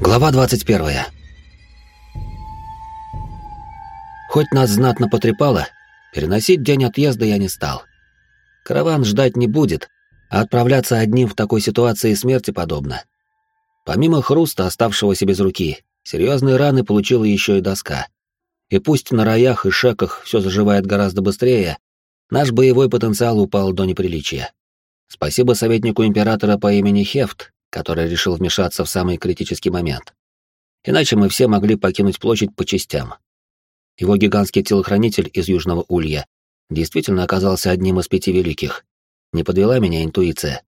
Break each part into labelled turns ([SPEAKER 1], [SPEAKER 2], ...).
[SPEAKER 1] Глава 21. Хоть нас знатно потрепало, переносить день отъезда я не стал. Караван ждать не будет, а отправляться одним в такой ситуации смерти подобно. Помимо хруста, оставшегося без руки, серьезные раны получила еще и доска. И пусть на роях и шеках все заживает гораздо быстрее, наш боевой потенциал упал до неприличия. Спасибо советнику императора по имени Хефт, который решил вмешаться в самый критический момент. Иначе мы все могли покинуть площадь по частям. Его гигантский телохранитель из Южного Улья действительно оказался одним из пяти великих. Не подвела меня интуиция.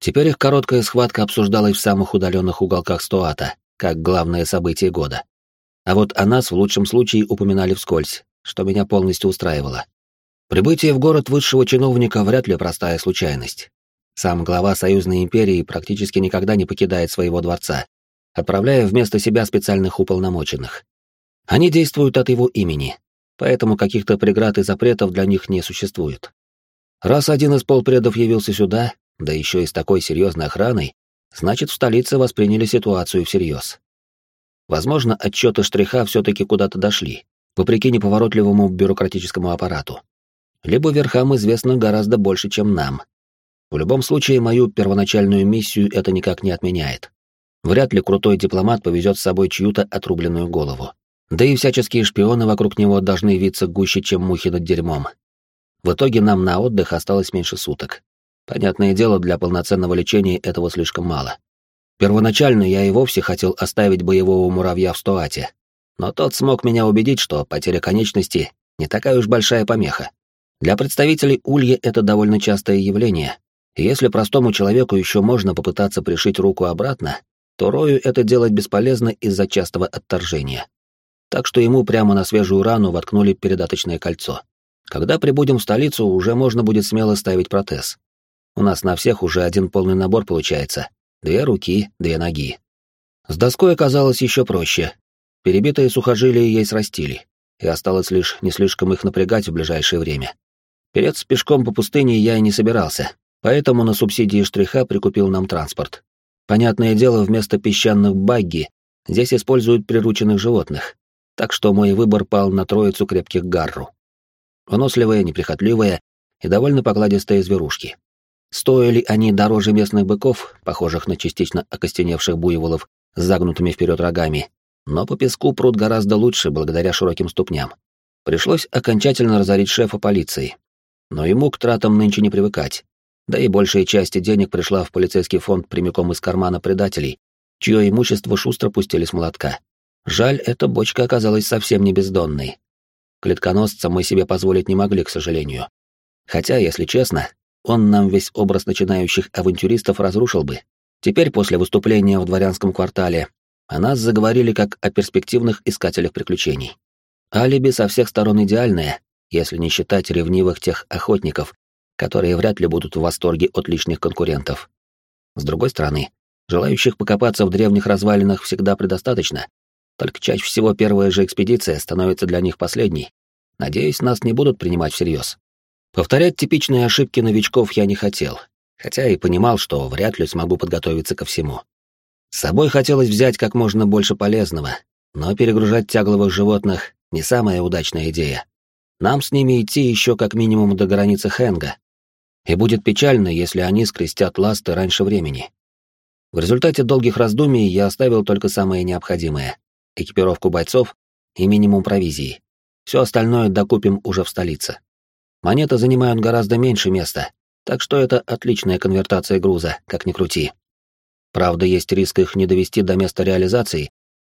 [SPEAKER 1] Теперь их короткая схватка обсуждалась в самых удаленных уголках Стоата, как главное событие года. А вот о нас в лучшем случае упоминали вскользь, что меня полностью устраивало. Прибытие в город высшего чиновника вряд ли простая случайность. Сам глава Союзной империи практически никогда не покидает своего дворца, отправляя вместо себя специальных уполномоченных. Они действуют от его имени, поэтому каких-то преград и запретов для них не существует. Раз один из полпредов явился сюда, да еще и с такой серьезной охраной, значит, в столице восприняли ситуацию всерьез. Возможно, отчеты штриха все-таки куда-то дошли, вопреки неповоротливому бюрократическому аппарату. Либо верхам известно гораздо больше, чем нам, в любом случае, мою первоначальную миссию это никак не отменяет. Вряд ли крутой дипломат повезет с собой чью-то отрубленную голову. Да и всяческие шпионы вокруг него должны виться гуще, чем мухи над дерьмом. В итоге нам на отдых осталось меньше суток. Понятное дело, для полноценного лечения этого слишком мало. Первоначально я и вовсе хотел оставить боевого муравья в Стоате, но тот смог меня убедить, что потеря конечности не такая уж большая помеха. Для представителей Улья это довольно частое явление, если простому человеку еще можно попытаться пришить руку обратно, то Рою это делать бесполезно из-за частого отторжения. Так что ему прямо на свежую рану воткнули передаточное кольцо. Когда прибудем в столицу, уже можно будет смело ставить протез. У нас на всех уже один полный набор получается. Две руки, две ноги. С доской оказалось еще проще. Перебитые сухожилия ей срастили, и осталось лишь не слишком их напрягать в ближайшее время. Перед пешком по пустыне я и не собирался, Поэтому на субсидии штриха прикупил нам транспорт. Понятное дело, вместо песчаных багги здесь используют прирученных животных, так что мой выбор пал на троицу крепких гарру. Выносливые, неприхотливые и довольно покладистые зверушки. Стоили они дороже местных быков, похожих на частично окостеневших буйволов с загнутыми вперед рогами, но по песку пруд гораздо лучше благодаря широким ступням. Пришлось окончательно разорить шефа полиции. Но ему к тратам нынче не привыкать, да и большая часть денег пришла в полицейский фонд прямиком из кармана предателей, чье имущество шустро пустили с молотка. Жаль, эта бочка оказалась совсем не бездонной. Клетконосца мы себе позволить не могли, к сожалению. Хотя, если честно, он нам весь образ начинающих авантюристов разрушил бы. Теперь, после выступления в дворянском квартале, о нас заговорили как о перспективных искателях приключений. Алиби со всех сторон идеальное, если не считать ревнивых тех охотников, которые вряд ли будут в восторге от лишних конкурентов. С другой стороны, желающих покопаться в древних развалинах всегда предостаточно, только чаще всего первая же экспедиция становится для них последней. Надеюсь, нас не будут принимать всерьез. Повторять типичные ошибки новичков я не хотел, хотя и понимал, что вряд ли смогу подготовиться ко всему. С собой хотелось взять как можно больше полезного, но перегружать тягловых животных — не самая удачная идея. Нам с ними идти еще как минимум до границы Хенга, и будет печально, если они скрестят ласты раньше времени. В результате долгих раздумий я оставил только самое необходимое — экипировку бойцов и минимум провизии. Все остальное докупим уже в столице. Монеты занимают гораздо меньше места, так что это отличная конвертация груза, как ни крути. Правда, есть риск их не довести до места реализации,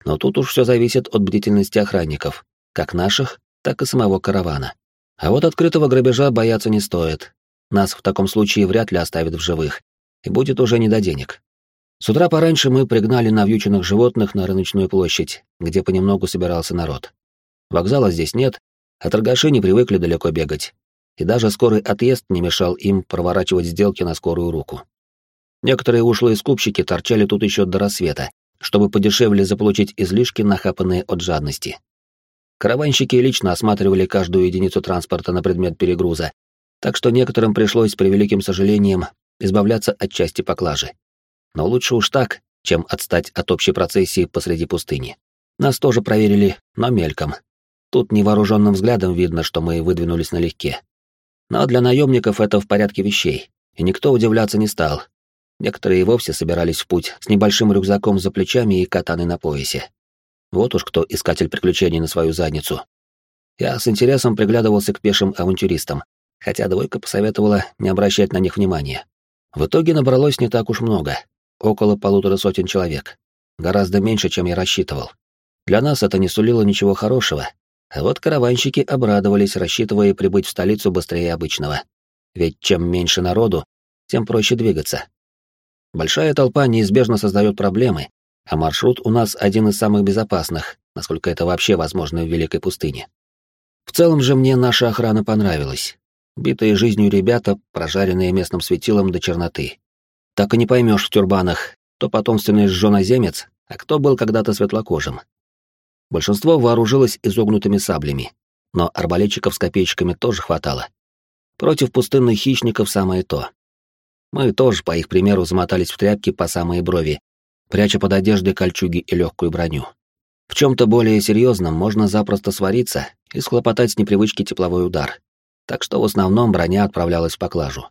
[SPEAKER 1] но тут уж все зависит от бдительности охранников, как наших, так и самого каравана. А вот открытого грабежа бояться не стоит, нас в таком случае вряд ли оставят в живых, и будет уже не до денег. С утра пораньше мы пригнали навьюченных животных на рыночную площадь, где понемногу собирался народ. Вокзала здесь нет, а торгаши не привыкли далеко бегать, и даже скорый отъезд не мешал им проворачивать сделки на скорую руку. Некоторые ушлые скупщики торчали тут еще до рассвета, чтобы подешевле заполучить излишки, нахапанные от жадности. Караванщики лично осматривали каждую единицу транспорта на предмет перегруза так что некоторым пришлось с превеликим сожалением избавляться от части поклажи. Но лучше уж так, чем отстать от общей процессии посреди пустыни. Нас тоже проверили, но мельком. Тут невооруженным взглядом видно, что мы выдвинулись налегке. Но для наемников это в порядке вещей, и никто удивляться не стал. Некоторые и вовсе собирались в путь с небольшим рюкзаком за плечами и катаной на поясе. Вот уж кто искатель приключений на свою задницу. Я с интересом приглядывался к пешим авантюристам, хотя двойка посоветовала не обращать на них внимания. В итоге набралось не так уж много, около полутора сотен человек. Гораздо меньше, чем я рассчитывал. Для нас это не сулило ничего хорошего, а вот караванщики обрадовались, рассчитывая прибыть в столицу быстрее обычного. Ведь чем меньше народу, тем проще двигаться. Большая толпа неизбежно создает проблемы, а маршрут у нас один из самых безопасных, насколько это вообще возможно в Великой пустыне. В целом же мне наша охрана понравилась. Битые жизнью ребята, прожаренные местным светилом до черноты. Так и не поймешь в тюрбанах, кто потомственный жженоземец, а кто был когда-то светлокожим. Большинство вооружилось изогнутыми саблями, но арбалетчиков с копейщиками тоже хватало. Против пустынных хищников самое то. Мы тоже, по их примеру, замотались в тряпки по самые брови, пряча под одеждой кольчуги и легкую броню. В чем-то более серьезном можно запросто свариться и схлопотать с непривычки тепловой удар, так что в основном броня отправлялась в поклажу.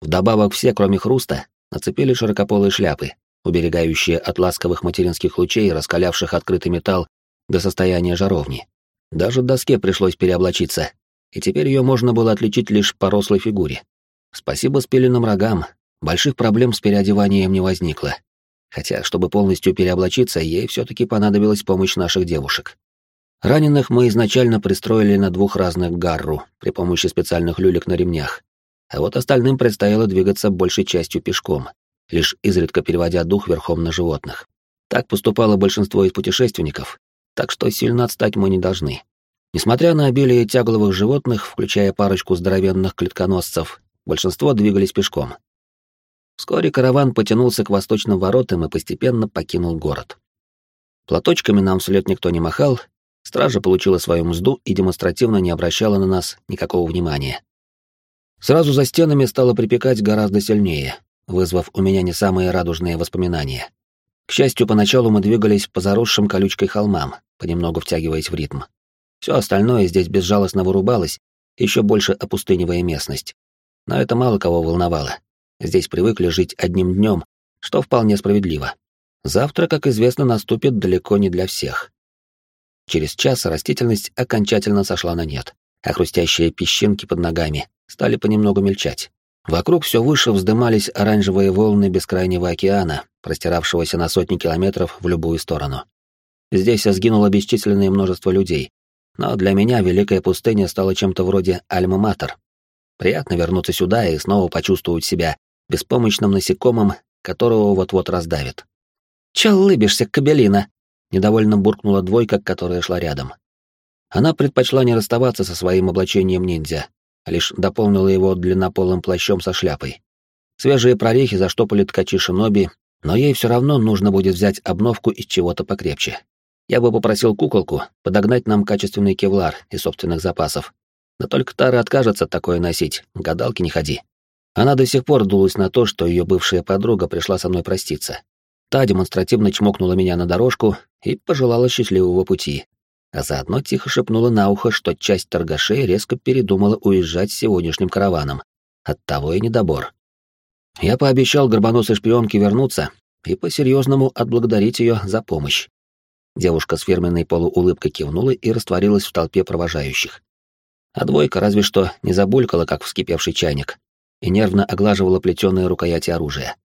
[SPEAKER 1] Вдобавок все, кроме хруста, нацепили широкополые шляпы, уберегающие от ласковых материнских лучей, раскалявших открытый металл до состояния жаровни. Даже доске пришлось переоблачиться, и теперь ее можно было отличить лишь по рослой фигуре. Спасибо спиленным рогам, больших проблем с переодеванием не возникло. Хотя, чтобы полностью переоблачиться, ей все-таки понадобилась помощь наших девушек. Раненых мы изначально пристроили на двух разных гарру при помощи специальных люлек на ремнях, а вот остальным предстояло двигаться большей частью пешком, лишь изредка переводя дух верхом на животных. Так поступало большинство из путешественников, так что сильно отстать мы не должны. Несмотря на обилие тягловых животных, включая парочку здоровенных клетконосцев, большинство двигались пешком. Вскоре караван потянулся к восточным воротам и постепенно покинул город. Платочками нам вслед никто не махал, Стража получила свою мзду и демонстративно не обращала на нас никакого внимания. Сразу за стенами стало припекать гораздо сильнее, вызвав у меня не самые радужные воспоминания. К счастью, поначалу мы двигались по заросшим колючкой холмам, понемногу втягиваясь в ритм. Все остальное здесь безжалостно вырубалось, еще больше опустынивая местность. Но это мало кого волновало. Здесь привыкли жить одним днем, что вполне справедливо. Завтра, как известно, наступит далеко не для всех. Через час растительность окончательно сошла на нет, а хрустящие песчинки под ногами стали понемногу мельчать. Вокруг все выше вздымались оранжевые волны бескрайнего океана, простиравшегося на сотни километров в любую сторону. Здесь сгинуло бесчисленное множество людей, но для меня Великая пустыня стала чем-то вроде альма-матер. Приятно вернуться сюда и снова почувствовать себя беспомощным насекомым, которого вот-вот раздавит. «Чё улыбишься, кабелина?» Недовольно буркнула двойка, которая шла рядом. Она предпочла не расставаться со своим облачением ниндзя, а лишь дополнила его длиннополым плащом со шляпой. Свежие прорехи заштопали ткачи шиноби, но ей все равно нужно будет взять обновку из чего-то покрепче. Я бы попросил куколку подогнать нам качественный кевлар из собственных запасов. Да только Тара откажется такое носить, гадалки не ходи. Она до сих пор дулась на то, что ее бывшая подруга пришла со мной проститься. Та демонстративно чмокнула меня на дорожку и пожелала счастливого пути, а заодно тихо шепнула на ухо, что часть торгашей резко передумала уезжать с сегодняшним караваном. Оттого и недобор. Я пообещал горбоносой шпионке вернуться и по-серьезному отблагодарить ее за помощь. Девушка с фирменной полуулыбкой кивнула и растворилась в толпе провожающих. А двойка разве что не забулькала, как вскипевший чайник, и нервно оглаживала плетеные рукояти оружия.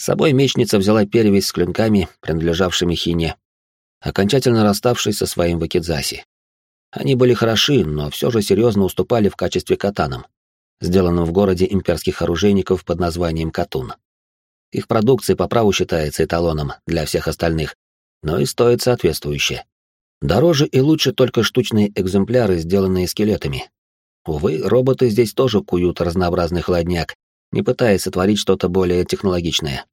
[SPEAKER 1] С собой мечница взяла перевязь с клинками, принадлежавшими Хине, окончательно расставшись со своим вакидзаси. Они были хороши, но все же серьезно уступали в качестве катанам, сделанным в городе имперских оружейников под названием Катун. Их продукция по праву считается эталоном для всех остальных, но и стоит соответствующе. Дороже и лучше только штучные экземпляры, сделанные скелетами. Увы, роботы здесь тоже куют разнообразный холодняк, не пытаясь сотворить что-то более технологичное.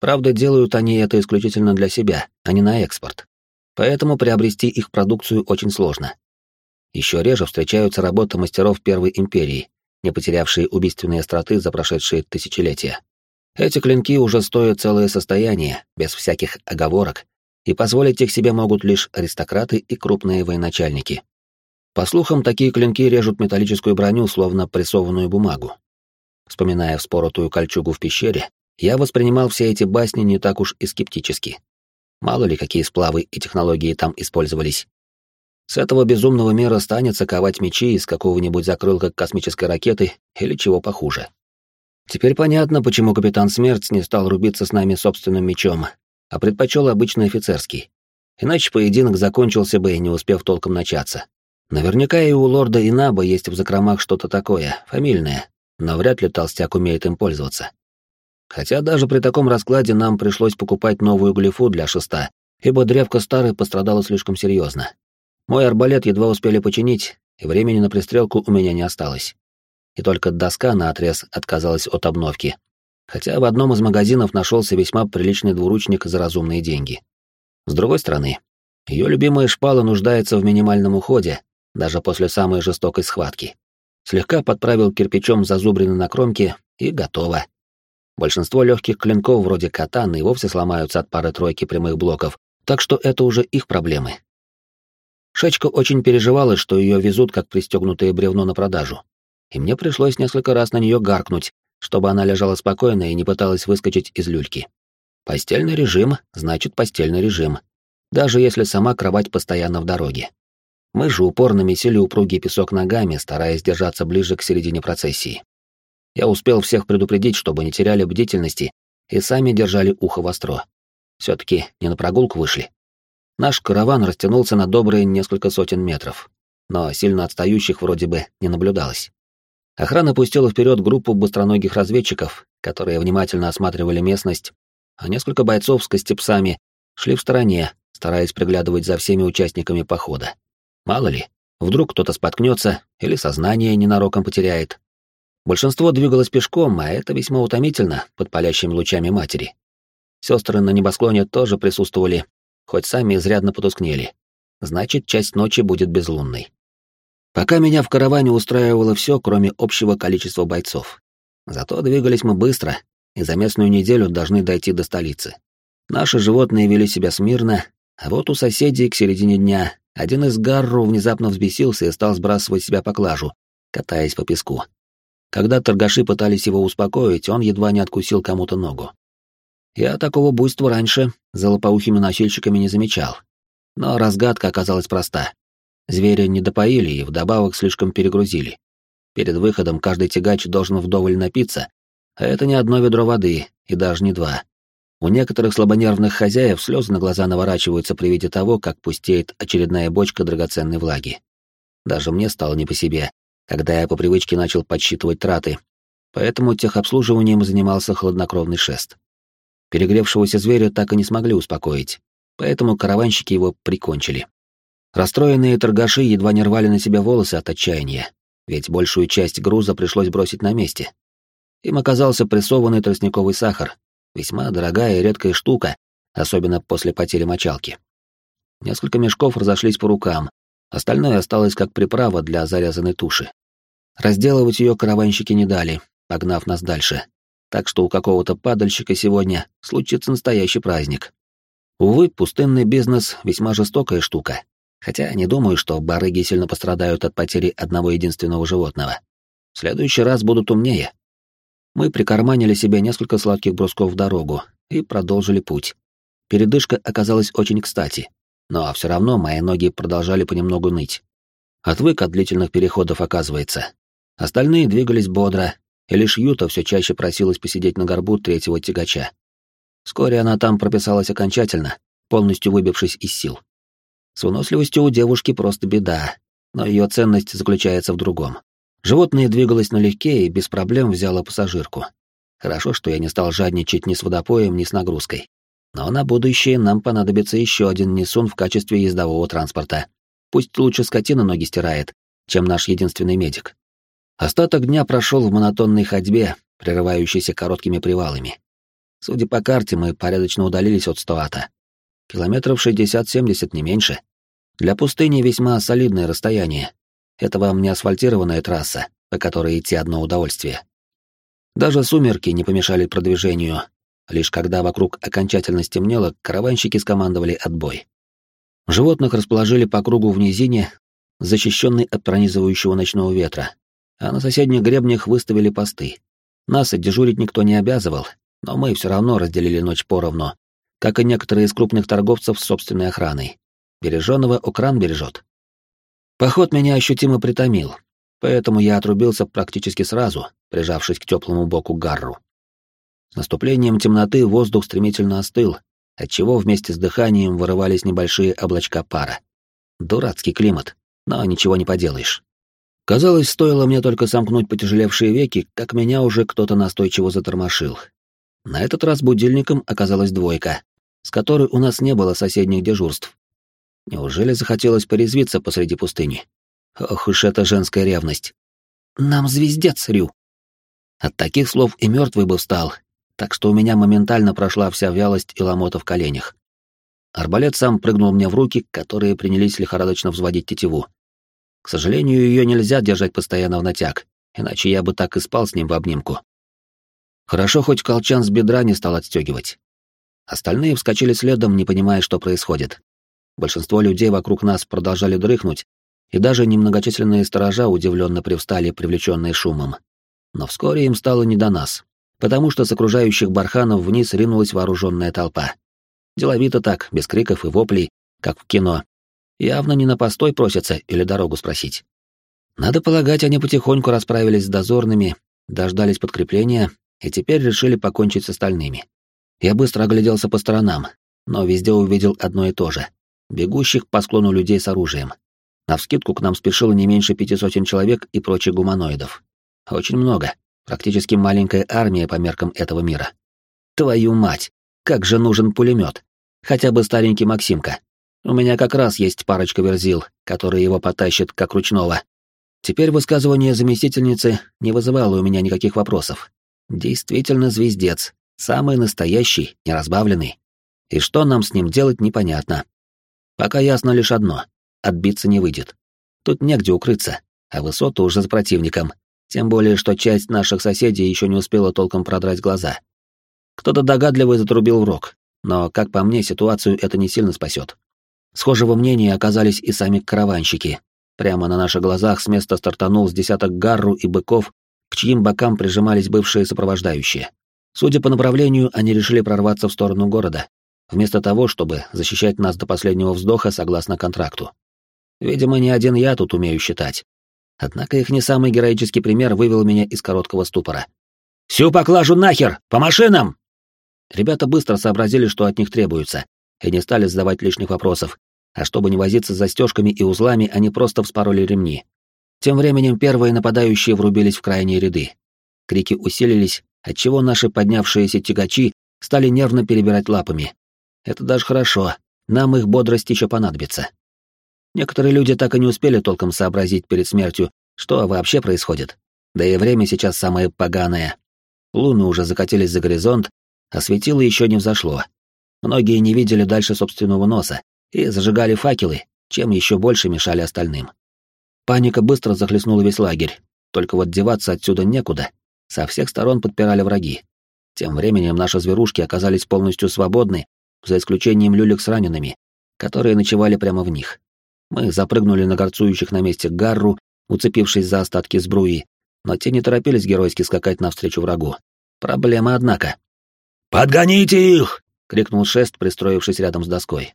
[SPEAKER 1] Правда, делают они это исключительно для себя, а не на экспорт. Поэтому приобрести их продукцию очень сложно. Еще реже встречаются работы мастеров Первой империи, не потерявшие убийственные остроты за прошедшие тысячелетия. Эти клинки уже стоят целое состояние, без всяких оговорок, и позволить их себе могут лишь аристократы и крупные военачальники. По слухам, такие клинки режут металлическую броню, словно прессованную бумагу. Вспоминая вспоротую кольчугу в пещере, я воспринимал все эти басни не так уж и скептически. Мало ли, какие сплавы и технологии там использовались. С этого безумного мира станется ковать мечи из какого-нибудь закрылка космической ракеты или чего похуже. Теперь понятно, почему капитан Смерть не стал рубиться с нами собственным мечом, а предпочел обычный офицерский. Иначе поединок закончился бы, не успев толком начаться. Наверняка и у лорда Инаба есть в закромах что-то такое, фамильное, но вряд ли толстяк умеет им пользоваться. Хотя даже при таком раскладе нам пришлось покупать новую глифу для шеста, ибо древко старой пострадало слишком серьезно. Мой арбалет едва успели починить, и времени на пристрелку у меня не осталось. И только доска на отрез отказалась от обновки. Хотя в одном из магазинов нашелся весьма приличный двуручник за разумные деньги. С другой стороны, ее любимая шпала нуждается в минимальном уходе, даже после самой жестокой схватки. Слегка подправил кирпичом зазубрины на кромке, и готово. Большинство легких клинков вроде катаны и вовсе сломаются от пары-тройки прямых блоков, так что это уже их проблемы. Шечка очень переживала, что ее везут как пристегнутое бревно на продажу. И мне пришлось несколько раз на нее гаркнуть, чтобы она лежала спокойно и не пыталась выскочить из люльки. Постельный режим значит постельный режим, даже если сама кровать постоянно в дороге. Мы же упорно месили упругий песок ногами, стараясь держаться ближе к середине процессии. Я успел всех предупредить, чтобы не теряли бдительности и сами держали ухо востро. Все-таки не на прогулку вышли. Наш караван растянулся на добрые несколько сотен метров, но сильно отстающих вроде бы не наблюдалось. Охрана пустила вперед группу быстроногих разведчиков, которые внимательно осматривали местность, а несколько бойцов с костепсами шли в стороне, стараясь приглядывать за всеми участниками похода. Мало ли, вдруг кто-то споткнется или сознание ненароком потеряет. Большинство двигалось пешком, а это весьма утомительно под палящими лучами матери. Сестры на небосклоне тоже присутствовали, хоть сами изрядно потускнели. Значит, часть ночи будет безлунной. Пока меня в караване устраивало все, кроме общего количества бойцов. Зато двигались мы быстро, и за местную неделю должны дойти до столицы. Наши животные вели себя смирно, а вот у соседей к середине дня один из гарру внезапно взбесился и стал сбрасывать себя поклажу, катаясь по песку. Когда торгаши пытались его успокоить, он едва не откусил кому-то ногу. Я такого буйства раньше за лопоухими носильщиками не замечал. Но разгадка оказалась проста. Зверя не допоили и вдобавок слишком перегрузили. Перед выходом каждый тягач должен вдоволь напиться, а это не одно ведро воды, и даже не два. У некоторых слабонервных хозяев слезы на глаза наворачиваются при виде того, как пустеет очередная бочка драгоценной влаги. Даже мне стало не по себе, когда я по привычке начал подсчитывать траты, поэтому техобслуживанием занимался хладнокровный шест. Перегревшегося зверя так и не смогли успокоить, поэтому караванщики его прикончили. Расстроенные торгаши едва не рвали на себя волосы от отчаяния, ведь большую часть груза пришлось бросить на месте. Им оказался прессованный тростниковый сахар, весьма дорогая и редкая штука, особенно после потери мочалки. Несколько мешков разошлись по рукам, остальное осталось как приправа для зарезанной туши. Разделывать ее караванщики не дали, погнав нас дальше, так что у какого-то падальщика сегодня случится настоящий праздник. Увы, пустынный бизнес — весьма жестокая штука, хотя не думаю, что барыги сильно пострадают от потери одного единственного животного. В следующий раз будут умнее. Мы прикарманили себе несколько сладких брусков в дорогу и продолжили путь. Передышка оказалась очень кстати, но все равно мои ноги продолжали понемногу ныть. Отвык от длительных переходов, оказывается. Остальные двигались бодро, и лишь Юта все чаще просилась посидеть на горбу третьего тягача. Вскоре она там прописалась окончательно, полностью выбившись из сил. С выносливостью у девушки просто беда, но ее ценность заключается в другом. Животное двигалось налегке и без проблем взяло пассажирку. Хорошо, что я не стал жадничать ни с водопоем, ни с нагрузкой. Но на будущее нам понадобится еще один несун в качестве ездового транспорта. Пусть лучше скотина ноги стирает, чем наш единственный медик. Остаток дня прошел в монотонной ходьбе, прерывающейся короткими привалами. Судя по карте, мы порядочно удалились от Стоата. Километров 60-70, не меньше. Для пустыни весьма солидное расстояние. Это вам не асфальтированная трасса, по которой идти одно удовольствие. Даже сумерки не помешали продвижению. Лишь когда вокруг окончательно стемнело, караванщики скомандовали отбой. Животных расположили по кругу в низине, защищенной от пронизывающего ночного ветра, а на соседних гребнях выставили посты. Нас и дежурить никто не обязывал, но мы все равно разделили ночь поровну, как и некоторые из крупных торговцев с собственной охраной. Береженого Укран бережет. Поход меня ощутимо притомил, поэтому я отрубился практически сразу, прижавшись к теплому боку Гарру. Наступлением темноты воздух стремительно остыл, отчего вместе с дыханием вырывались небольшие облачка пара. Дурацкий климат, но ничего не поделаешь. Казалось, стоило мне только сомкнуть потяжелевшие веки, как меня уже кто-то настойчиво затормошил. На этот раз будильником оказалась двойка, с которой у нас не было соседних дежурств. Неужели захотелось порезвиться посреди пустыни? Ох уж эта женская ревность. Нам звездец, Рю. От таких слов и мертвый бы встал, так что у меня моментально прошла вся вялость и ломота в коленях. Арбалет сам прыгнул мне в руки, которые принялись лихорадочно взводить тетиву. К сожалению, ее нельзя держать постоянно в натяг, иначе я бы так и спал с ним в обнимку. Хорошо, хоть колчан с бедра не стал отстегивать. Остальные вскочили следом, не понимая, что происходит. Большинство людей вокруг нас продолжали дрыхнуть, и даже немногочисленные сторожа удивленно привстали, привлеченные шумом. Но вскоре им стало не до нас, потому что с окружающих барханов вниз ринулась вооруженная толпа. Деловито так, без криков и воплей, как в кино, Явно не на постой просятся или дорогу спросить. Надо полагать, они потихоньку расправились с дозорными, дождались подкрепления и теперь решили покончить с остальными. Я быстро огляделся по сторонам, но везде увидел одно и то же — бегущих по склону людей с оружием. Навскидку к нам спешило не меньше пяти сотен человек и прочих гуманоидов. Очень много, практически маленькая армия по меркам этого мира. Твою мать, как же нужен пулемет! Хотя бы старенький Максимка. У меня как раз есть парочка верзил, которые его потащат как ручного. Теперь высказывание заместительницы не вызывало у меня никаких вопросов. Действительно звездец, самый настоящий, неразбавленный. И что нам с ним делать, непонятно. Пока ясно лишь одно — отбиться не выйдет. Тут негде укрыться, а высоту уже за противником, тем более, что часть наших соседей еще не успела толком продрать глаза. Кто-то догадливый затрубил в рог, но, как по мне, ситуацию это не сильно спасет. Схожего мнения оказались и сами караванщики. Прямо на наших глазах с места стартанул с десяток гарру и быков, к чьим бокам прижимались бывшие сопровождающие. Судя по направлению, они решили прорваться в сторону города, вместо того, чтобы защищать нас до последнего вздоха согласно контракту. Видимо, не один я тут умею считать. Однако их не самый героический пример вывел меня из короткого ступора. «Всю поклажу нахер! По машинам!» Ребята быстро сообразили, что от них требуется, и не стали задавать лишних вопросов, а чтобы не возиться с застежками и узлами, они просто вспороли ремни. Тем временем первые нападающие врубились в крайние ряды. Крики усилились, отчего наши поднявшиеся тягачи стали нервно перебирать лапами. Это даже хорошо, нам их бодрость еще понадобится. Некоторые люди так и не успели толком сообразить перед смертью, что вообще происходит. Да и время сейчас самое поганое. Луны уже закатились за горизонт, а светило еще не взошло. Многие не видели дальше собственного носа, и зажигали факелы, чем еще больше мешали остальным. Паника быстро захлестнула весь лагерь, только вот деваться отсюда некуда, со всех сторон подпирали враги. Тем временем наши зверушки оказались полностью свободны, за исключением люлек с ранеными, которые ночевали прямо в них. Мы запрыгнули на горцующих на месте гарру, уцепившись за остатки сбруи, но те не торопились геройски скакать навстречу врагу. Проблема, однако. «Подгоните их!» — крикнул шест, пристроившись рядом с доской.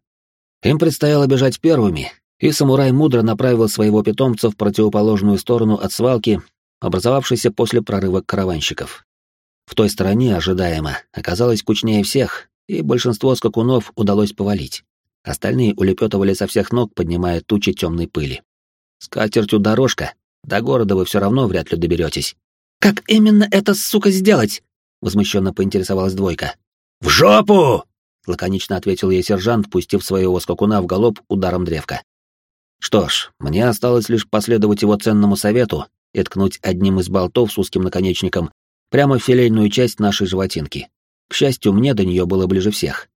[SPEAKER 1] Им предстояло бежать первыми, и самурай мудро направил своего питомца в противоположную сторону от свалки, образовавшейся после прорыва караванщиков. В той стороне, ожидаемо, оказалось кучнее всех, и большинство скакунов удалось повалить. Остальные улепетывали со всех ног, поднимая тучи темной пыли. С катертью дорожка, до города вы все равно вряд ли доберетесь. «Как именно это, сука, сделать?» — возмущенно поинтересовалась двойка. «В жопу!» — лаконично ответил ей сержант, пустив своего скакуна в галоп ударом древка. Что ж, мне осталось лишь последовать его ценному совету и ткнуть одним из болтов с узким наконечником прямо в филейную часть нашей животинки. К счастью, мне до нее было ближе всех.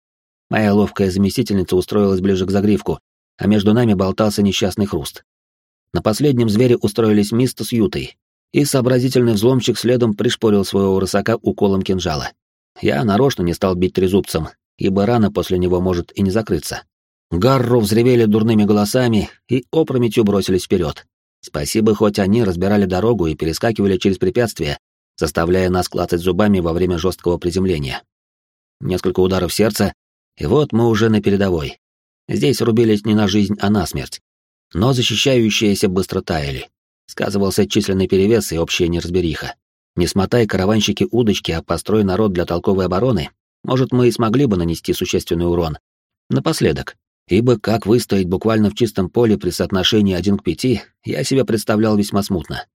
[SPEAKER 1] Моя ловкая заместительница устроилась ближе к загривку, а между нами болтался несчастный хруст. На последнем звере устроились Миста с Ютой, и сообразительный взломщик следом пришпорил своего рысака уколом кинжала. Я нарочно не стал бить трезубцем, ибо рана после него может и не закрыться. Гарру взревели дурными голосами и опрометью бросились вперед. Спасибо, хоть они разбирали дорогу и перескакивали через препятствия, заставляя нас клацать зубами во время жесткого приземления. Несколько ударов сердца, и вот мы уже на передовой. Здесь рубились не на жизнь, а на смерть. Но защищающиеся быстро таяли. Сказывался численный перевес и общая неразбериха. Не смотай караванщики удочки, а построй народ для толковой обороны, может, мы и смогли бы нанести существенный урон. Напоследок, ибо как выстоять буквально в чистом поле при соотношении 1 к 5, я себе представлял весьма смутно.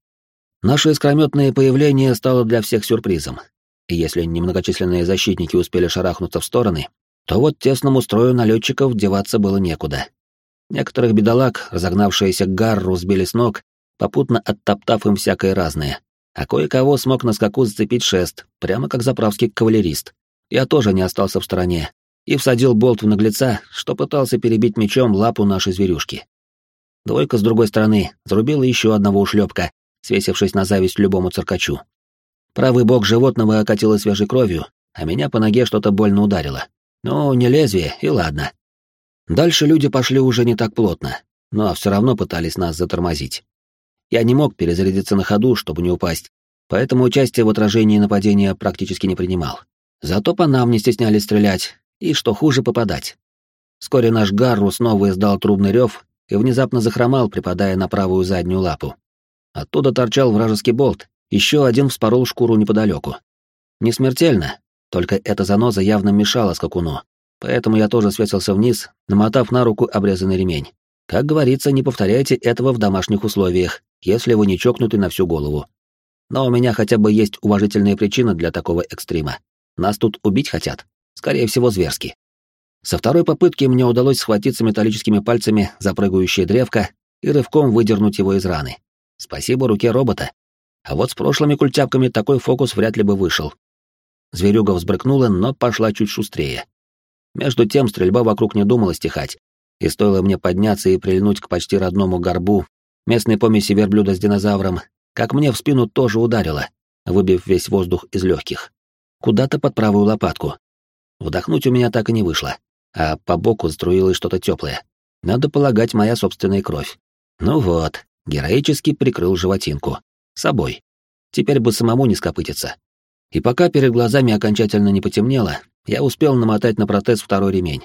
[SPEAKER 1] Наше искрометное появление стало для всех сюрпризом. И если немногочисленные защитники успели шарахнуться в стороны, то вот тесному строю налетчиков деваться было некуда. Некоторых бедолаг, разогнавшиеся к гарру, сбили с ног, попутно оттоптав им всякое разное, а кое-кого смог на скаку зацепить шест, прямо как заправский кавалерист. Я тоже не остался в стороне и всадил болт в наглеца, что пытался перебить мечом лапу нашей зверюшки. Двойка с другой стороны зарубила еще одного ушлепка, свесившись на зависть любому циркачу. Правый бок животного окатило свежей кровью, а меня по ноге что-то больно ударило. Ну, не лезвие, и ладно. Дальше люди пошли уже не так плотно, но все равно пытались нас затормозить. Я не мог перезарядиться на ходу, чтобы не упасть, поэтому участие в отражении нападения практически не принимал. Зато по нам не стеснялись стрелять, и, что хуже, попадать. Вскоре наш Гарру снова издал трубный рев и внезапно захромал, припадая на правую заднюю лапу. Оттуда торчал вражеский болт, еще один вспорол шкуру неподалеку. Не смертельно, только эта заноза явно мешала скакуну, поэтому я тоже свесился вниз, намотав на руку обрезанный ремень. Как говорится, не повторяйте этого в домашних условиях, если вы не чокнуты на всю голову. Но у меня хотя бы есть уважительная причина для такого экстрима. Нас тут убить хотят. Скорее всего, зверски. Со второй попытки мне удалось схватиться металлическими пальцами за прыгающее древко и рывком выдернуть его из раны. Спасибо руке робота. А вот с прошлыми культяпками такой фокус вряд ли бы вышел. Зверюга взбрыкнула, но пошла чуть шустрее. Между тем стрельба вокруг не думала стихать, и стоило мне подняться и прильнуть к почти родному горбу местной помеси верблюда с динозавром, как мне в спину тоже ударило, выбив весь воздух из легких куда-то под правую лопатку. Вдохнуть у меня так и не вышло, а по боку струилось что-то теплое. Надо полагать, моя собственная кровь. Ну вот, героически прикрыл животинку. Собой. Теперь бы самому не скопытиться. И пока перед глазами окончательно не потемнело, я успел намотать на протез второй ремень.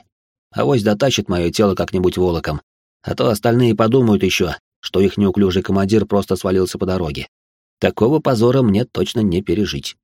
[SPEAKER 1] Авось дотащит мое тело как-нибудь волоком, а то остальные подумают еще, что их неуклюжий командир просто свалился по дороге. Такого позора мне точно не пережить.